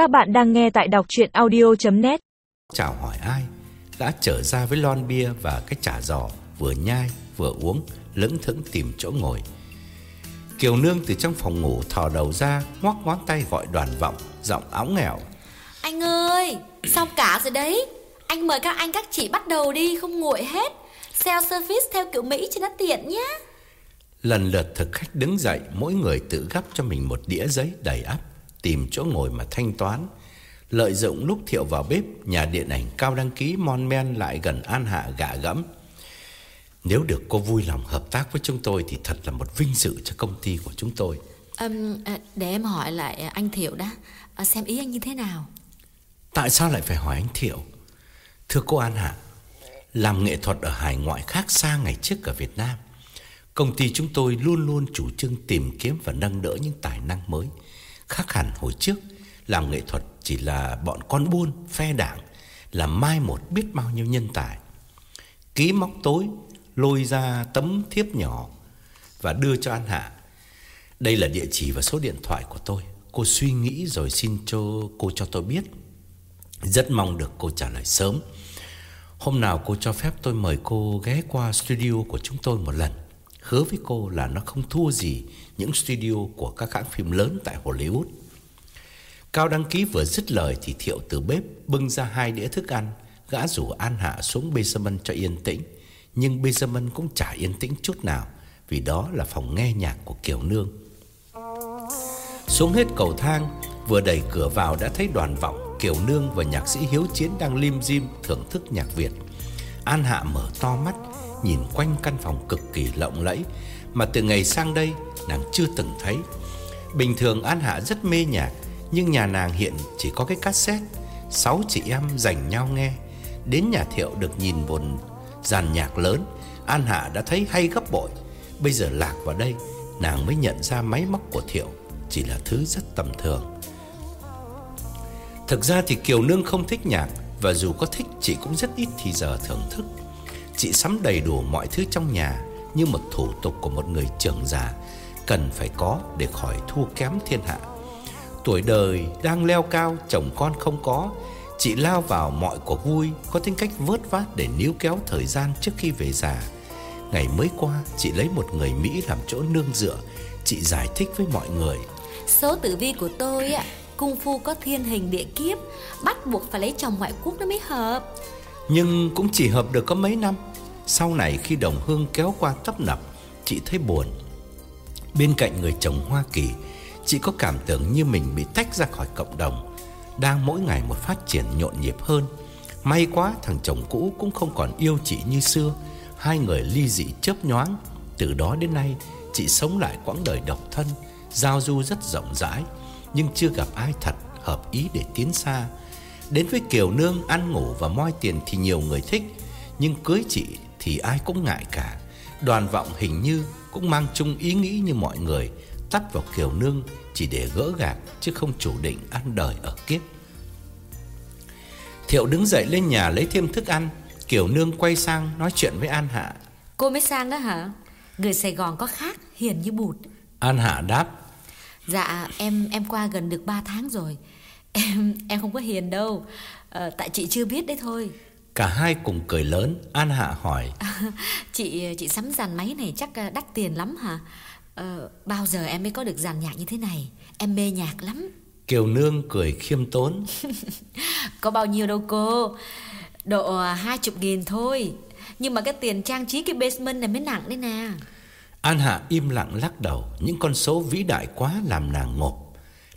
Các bạn đang nghe tại đọc chuyện audio.net Chào hỏi ai Đã trở ra với lon bia và cái chả giò Vừa nhai vừa uống Lững thững tìm chỗ ngồi. Kiều Nương từ trong phòng ngủ thò đầu ra Ngoắc ngón tay gọi đoàn vọng Giọng óng nghèo Anh ơi, xong cả rồi đấy. Anh mời các anh các chị bắt đầu đi, không nguội hết. Self service theo kiểu Mỹ cho nó tiện nhé Lần lượt thực khách đứng dậy Mỗi người tự gắp cho mình một đĩa giấy đầy ắp Tìm chỗ ngồi mà thanh toán. Lợi dụng lúc Thiệu vào bếp Nhà điện ảnh cao đăng ký Mon Men lại gần An Hạ gạ gẫm. Nếu được cô vui lòng hợp tác với chúng tôi Thì thật là một vinh dự cho công ty của chúng tôi. Um, Để em hỏi lại anh Thiệu đã. À, Xem ý anh như thế nào? Tại sao lại phải hỏi anh Thiệu? Thưa cô An Hạ Làm nghệ thuật ở hải ngoại khác xa ngày trước ở Việt Nam Công ty chúng tôi luôn luôn chủ trương tìm kiếm và nâng đỡ những tài năng mới Khác hẳn hồi trước. Làm nghệ thuật chỉ là bọn con buôn, phe đảng Làm mai một biết bao nhiêu nhân tài. Ký móc tối Lôi ra tấm thiếp nhỏ Và đưa cho An Hạ. Đây là địa chỉ và số điện thoại của tôi. Cô suy nghĩ rồi xin cho cô cho tôi biết. Rất mong được cô trả lời sớm. Hôm nào cô cho phép tôi mời cô ghé qua studio của chúng tôi một lần. Hứa với cô là nó không thua gì những studio của các hãng phim lớn tại Hollywood. Cao đăng ký vừa dứt lời thì Thiệu từ bếp bưng ra hai đĩa thức ăn, gã rủ An Hạ xuống basement cho yên tĩnh. Nhưng basement cũng chả yên tĩnh chút nào, vì đó là phòng nghe nhạc của Kiều Nương. Xuống hết cầu thang, vừa đẩy cửa vào đã thấy đoàn vọng Kiều Nương và nhạc sĩ Hiếu Chiến đang lim dim thưởng thức nhạc Việt. An Hạ mở to mắt, nhìn quanh căn phòng cực kỳ lộng lẫy mà từ ngày sang đây nàng chưa từng thấy. Bình thường An Hạ rất mê nhạc, nhưng nhà nàng hiện chỉ có cái cassette, sáu chị em dành nhau nghe. Đến nhà Thiệu được nhìn một dàn nhạc lớn, An Hạ đã thấy hay gấp bội. Bây giờ lạc vào đây, nàng mới nhận ra máy móc của Thiệu chỉ là thứ rất tầm thường. Thực ra thì Kiều Nương không thích nhạc và dù có thích chị cũng rất ít thì giờ thưởng thức. Chị sắm đầy đủ mọi thứ trong nhà như một thủ tục của một người trưởng già cần phải có để khỏi thua kém thiên hạ. Tuổi đời đang leo cao, chồng con không có, chị lao vào mọi cuộc vui, có tính cách vớt vát để níu kéo thời gian trước khi về già. Ngày mới qua, chị lấy một người Mỹ làm chỗ nương dựa, chị giải thích với mọi người. Số tử vi của tôi ạ, cung phu có thiên hình địa kiếp, bắt buộc phải lấy chồng ngoại quốc nó mới hợp. Nhưng cũng chỉ hợp được có mấy năm. Sau này khi đồng hương kéo qua tấp nập, chị thấy buồn. Bên cạnh người chồng Hoa Kỳ, chị có cảm tưởng như mình bị tách ra khỏi cộng đồng, đang mỗi ngày một phát triển nhộn nhịp hơn. May quá thằng chồng cũ cũng không còn yêu chị như xưa, hai người ly dị chớp nhoáng. Từ đó đến nay, chị sống lại quãng đời độc thân, giao du rất rộng rãi, nhưng chưa gặp ai thật hợp ý để tiến xa. Đến với Kiều Nương ăn ngủ và moi tiền thì nhiều người thích, nhưng cưới chị thì ai cũng ngại cả. Đoàn vọng hình như cũng mang chung ý nghĩ như mọi người, tắt vào Kiều Nương chỉ để gỡ gạc chứ không chủ định ăn đời ở kiếp. Thiệu đứng dậy lên nhà lấy thêm thức ăn, Kiều Nương quay sang nói chuyện với An Hạ. Cô mới sang đó hả? Người Sài Gòn có khác, hiền như bụt. An Hạ đáp. Dạ, em em qua gần được 3 tháng rồi. Em em không có hiền đâu. À, tại chị chưa biết đấy thôi. Cả hai cùng cười lớn, An Hạ hỏi. À, chị chị sắm dàn máy này chắc đắt tiền lắm hả? À, bao giờ em mới có được dàn nhạc như thế này? Em mê nhạc lắm. Kiều Nương cười khiêm tốn. có bao nhiêu đâu cô? Độ hai chục nghìn thôi. Nhưng mà cái tiền trang trí cái basement này mới nặng đấy nè. An Hạ im lặng lắc đầu, những con số vĩ đại quá làm nàng ngộp.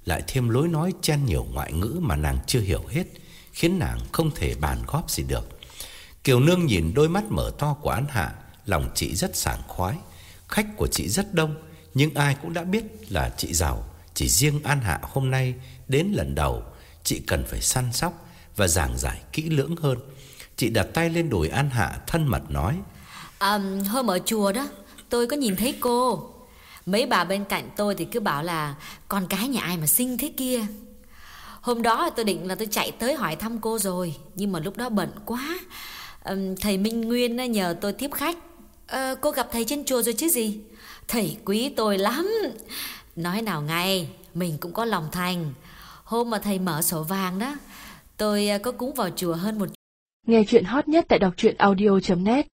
Lại thêm lối nói chen nhiều ngoại ngữ mà nàng chưa hiểu hết, khiến nàng không thể bàn góp gì được. Kiều Nương nhìn đôi mắt mở to của An Hạ, lòng chị rất sảng khoái. Khách của chị rất đông, nhưng ai cũng đã biết là chị giàu. Chỉ riêng An Hạ hôm nay đến lần đầu, chị cần phải săn sóc và giảng giải kỹ lưỡng hơn. Chị đặt tay lên đùi An Hạ thân mật nói. À, hôm ở chùa đó, tôi có nhìn thấy cô. Mấy bà bên cạnh tôi thì cứ bảo là con cái nhà ai mà xinh thế kia. Hôm đó tôi định là tôi chạy tới hỏi thăm cô rồi, nhưng mà lúc đó bận quá. Thầy Minh Nguyên nhờ tôi tiếp khách. À, cô gặp thầy trên chùa rồi chứ gì? Thầy quý tôi lắm. Nói nào ngay, mình cũng có lòng thành. Hôm mà thầy mở sổ vàng đó, tôi ờ, có cúng vào chùa hơn một Nghe chuyện hot nhất tại đọc truyện audio.net